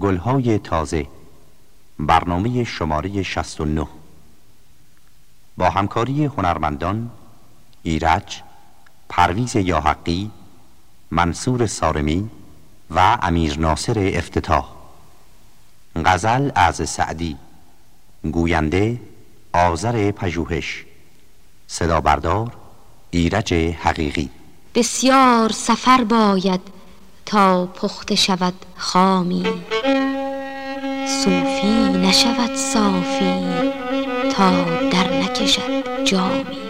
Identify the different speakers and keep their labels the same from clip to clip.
Speaker 1: گلهای تازه. برنامه شماره 69 با همکاری هنرمندان ایرج پرویز یاحقی منصور سارمی و امیر ناصر افتتاح. غزل از سعدی. گوینده آذر پژوهش. صدا بردار ایرج حقیقی.
Speaker 2: بسیار سفر باید تا پخته شود خامی. صوفی نشود صافی تا در نکشد جامی.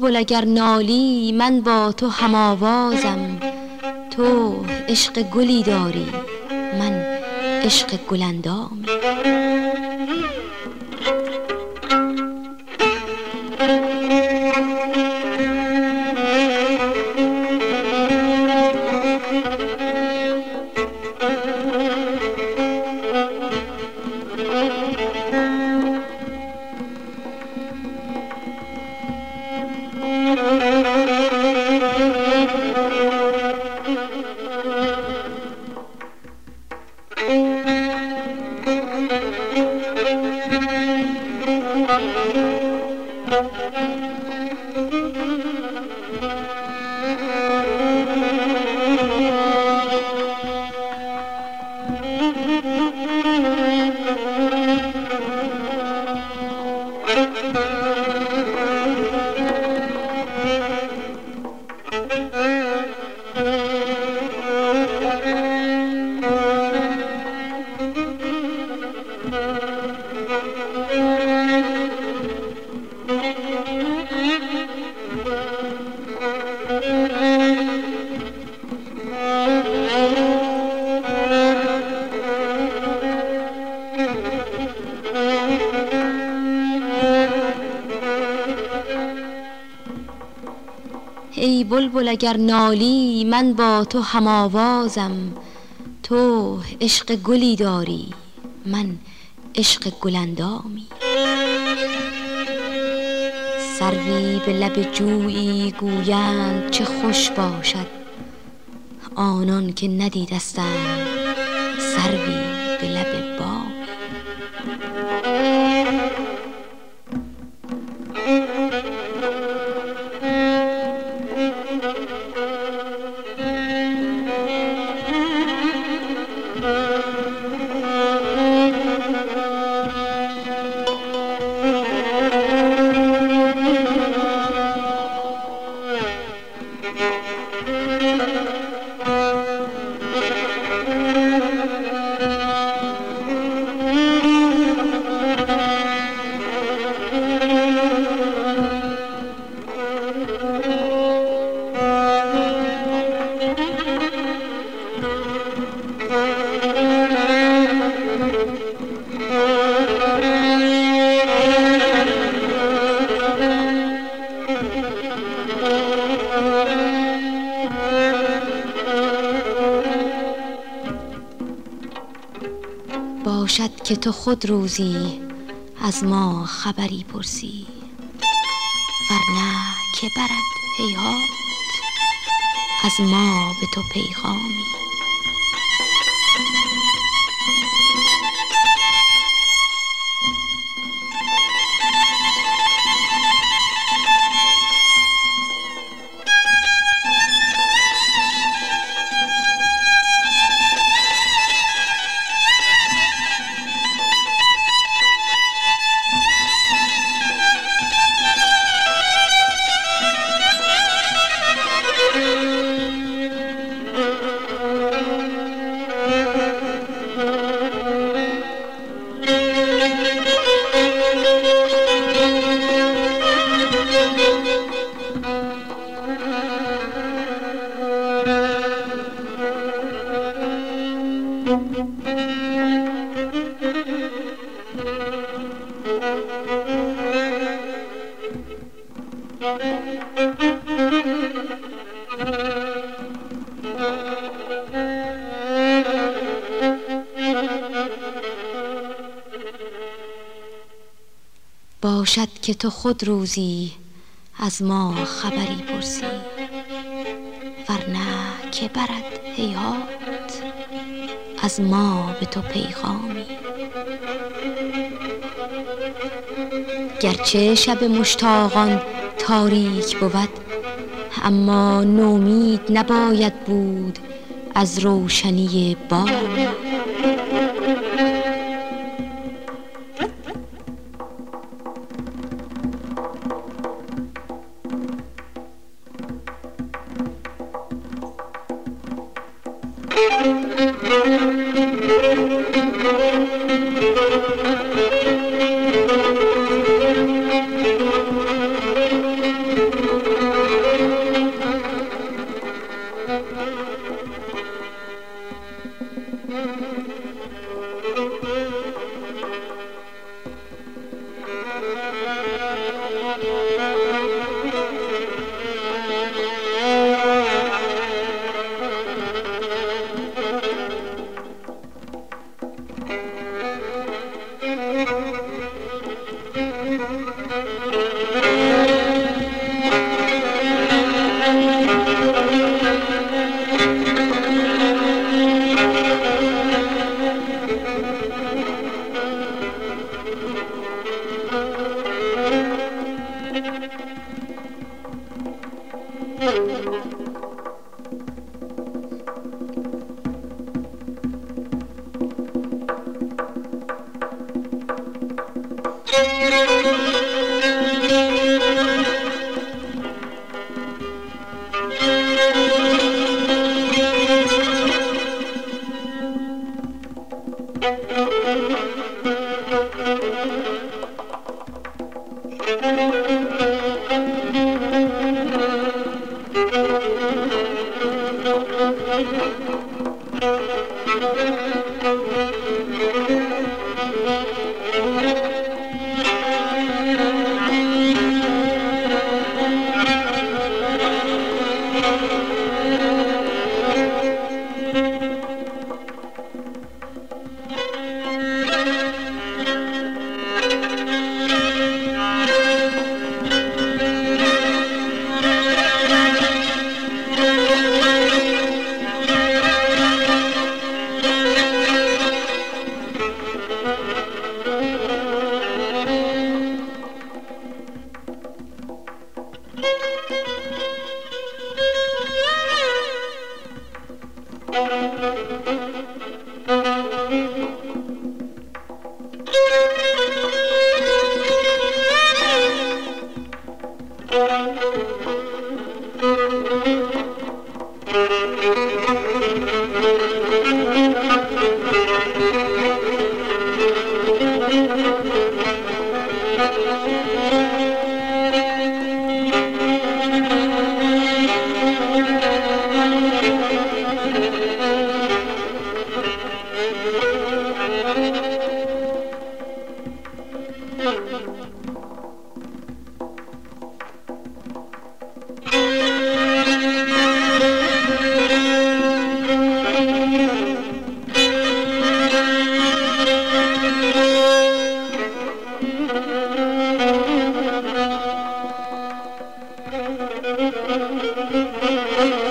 Speaker 2: بلبل اگر نالی من با تو هماوازم تو عشق گلی داری من عشق گلندامی نالی من با تو هماوازم. تو عشق گلی داری من عشق گلندامی. سروی به لب جویی گویند چه خوش باشد. آنان که ندیدستند سروی به لب که تو خود روزی از ما خبری پرسی ورنه که برد هیهات از ما به تو پیغامی باشد که تو خود روزی از ما خبری پرسی ورنه که برد هیهات از ما به تو پیغامی. گرچه شب مشتاقان تاریک بود اما نومید نباید بود از روشنی بام Thank you. Música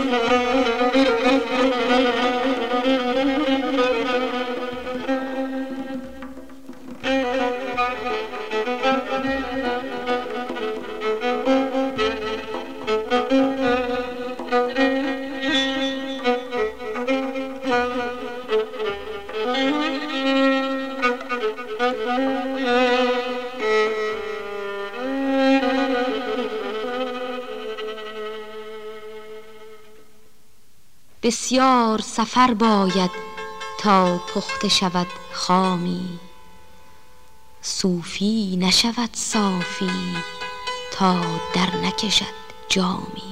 Speaker 2: سفر باید تا پخته شود خامی. صوفی نشود صافی تا در نکشد جامی.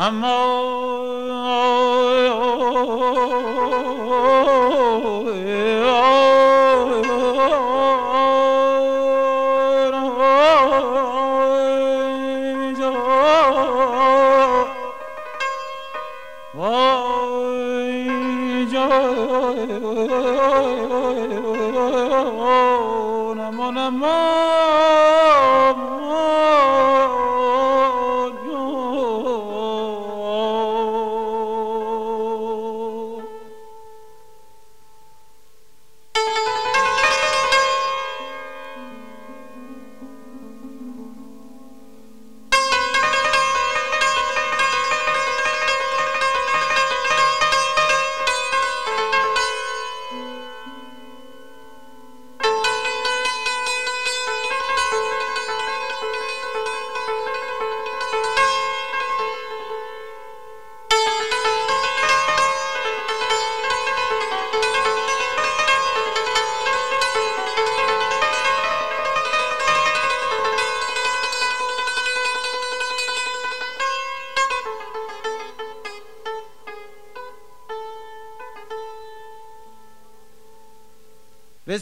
Speaker 3: اما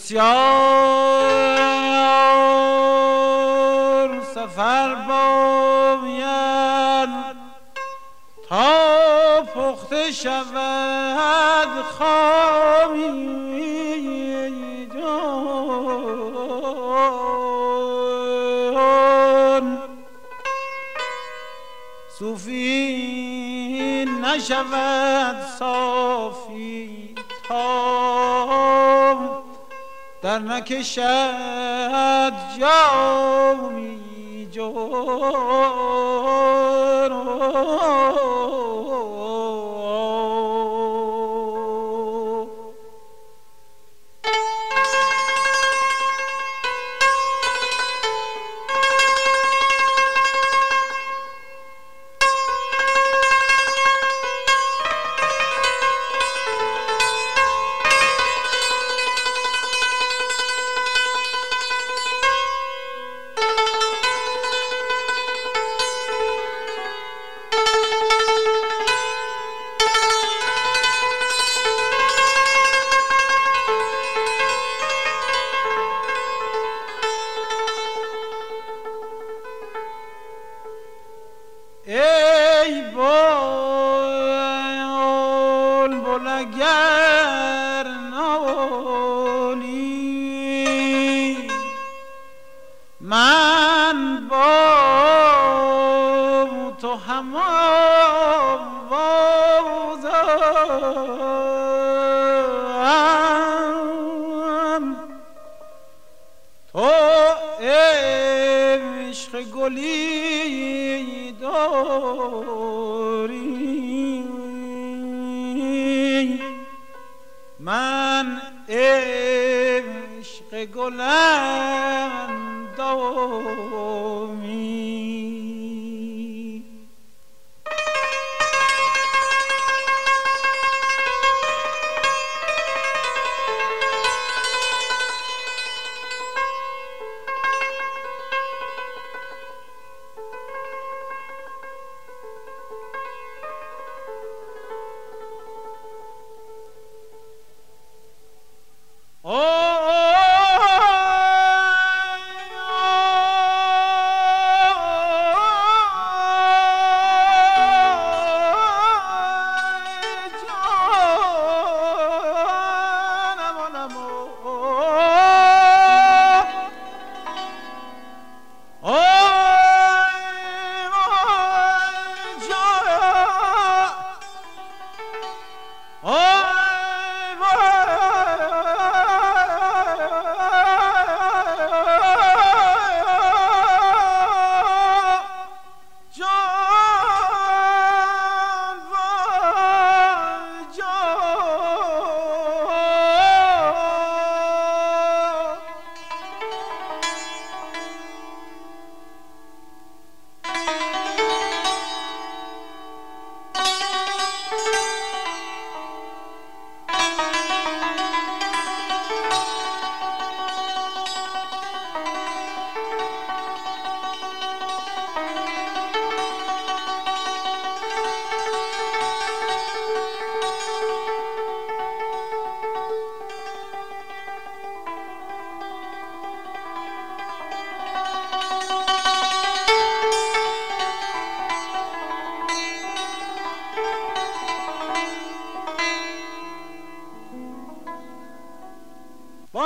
Speaker 3: بسیار سفر باید تا پخته شود خامی جان. صوفی نشود صافی در نکشد جامی جان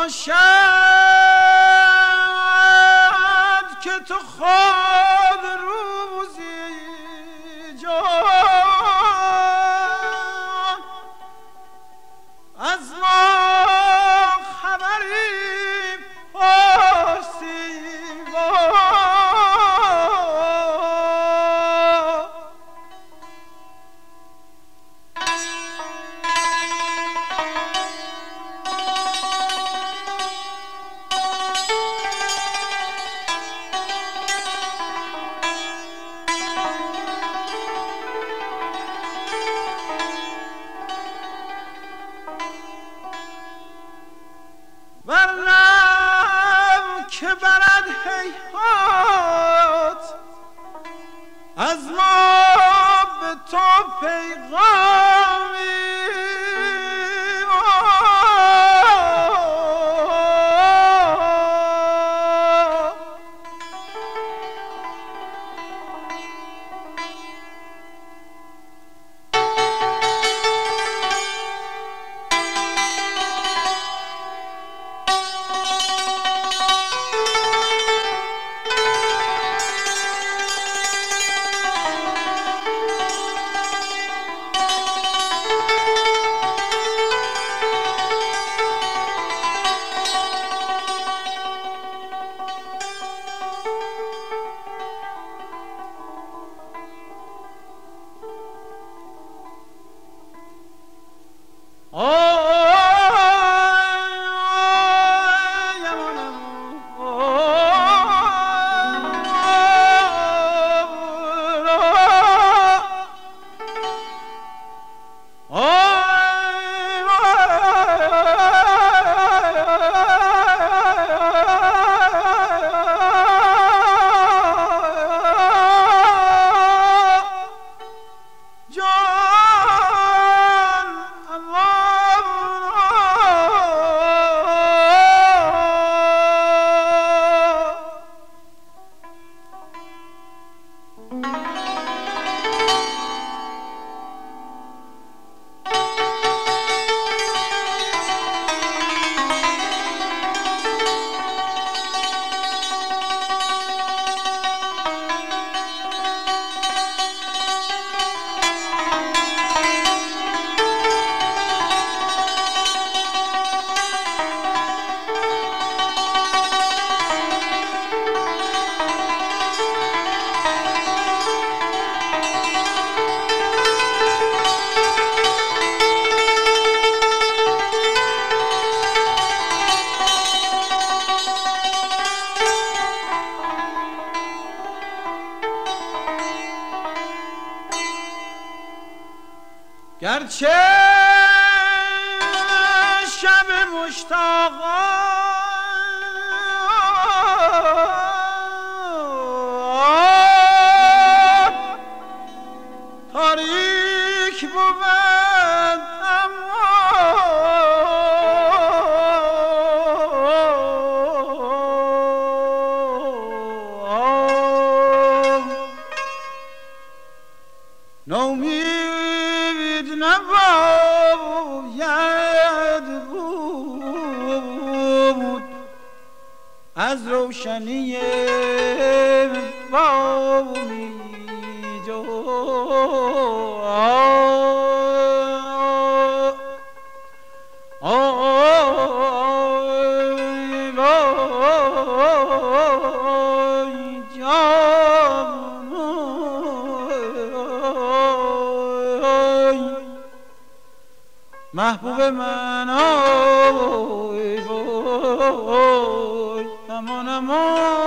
Speaker 3: باشد محبوب من آی aman aman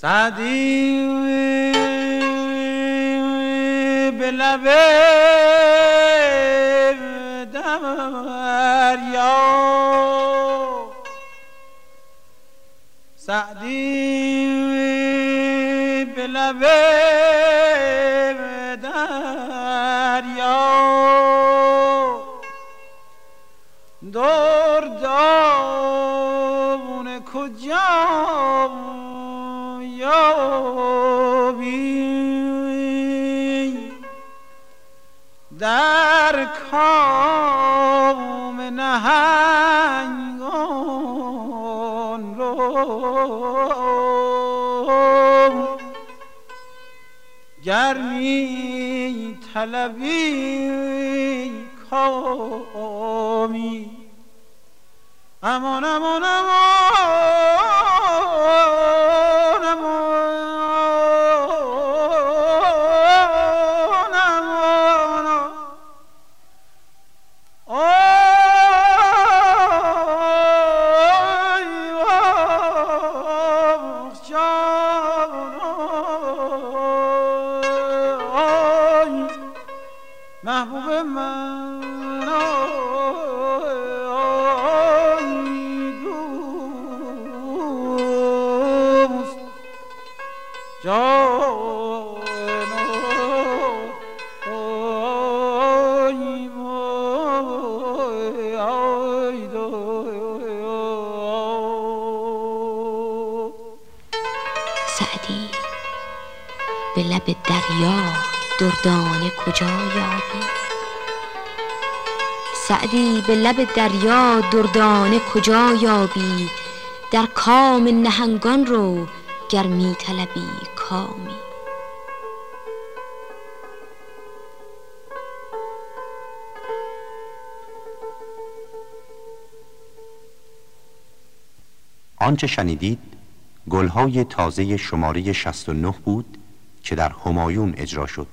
Speaker 3: سعدی به لب دریا. سعدی به لب دریا. دور دامون کجا در کام نهنگان رو. گرمی طلبی کامی. امان امان امان.
Speaker 2: به لب دریا دردانه کجا یابی؟ سعدی به لب دریا دردانه کجا یابی؟ در کام نهنگان رو گر می طلبی کامی.
Speaker 1: آنچه شنیدید گلهای تازه شماره 69 بود؟ که در همایون اجرا شد.